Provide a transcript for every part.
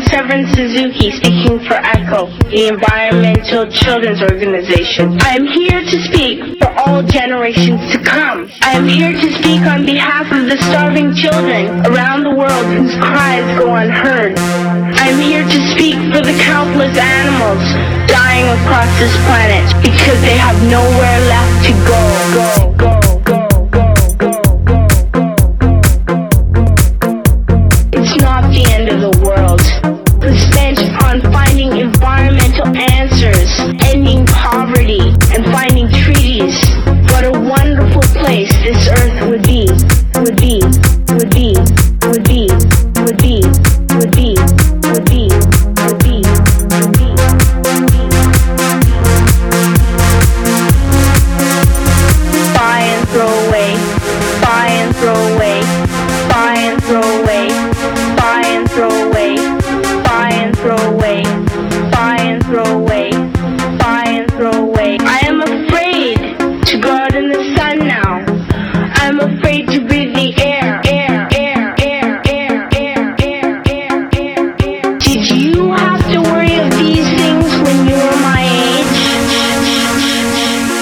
Severn Suzuki speaking for ECO, the Environmental Children's Organization. I am here to speak for all generations to come. I am here to speak on behalf of the starving children around the world whose cries go unheard. I am here to speak for the countless animals dying across this planet because they have nowhere left to go. Go, go.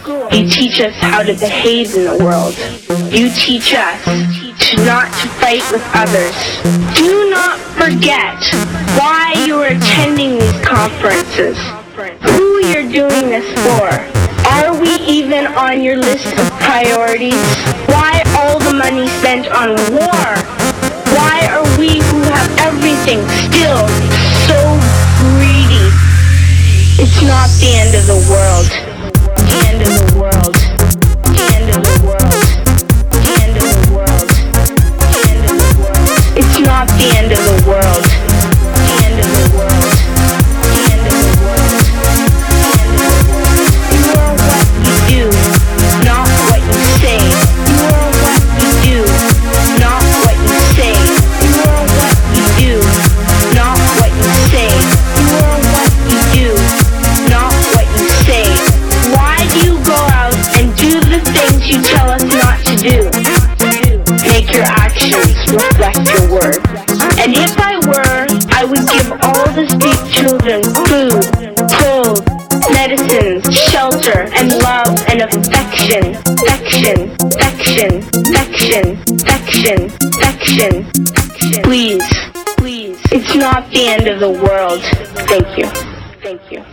School, you teach us how to behave in the world. You teach us to not to fight with others. Do not forget why you are attending these conferences. Who you're doing this for. Are we even on your list of priorities? Why all the money spent on war? Why are we who have everything still so greedy? It's not the end of the world. The end of the world. If I were, I would give all the street children food, clothes, medicines, shelter, and love and affection. Affection, affection, affection, affection, affection, affection. Please, please. It's not the end of the world. Thank you. Thank you.